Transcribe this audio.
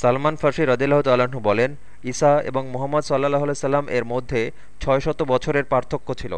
সালমান ফার্সি রদিল্লাহ তাল্লাহ্ন বলেন, ঈসা এবং মোহাম্মদ সাল্লাহ সাল্লাম এর মধ্যে ছয় শত বছরের পার্থক্য ছিল।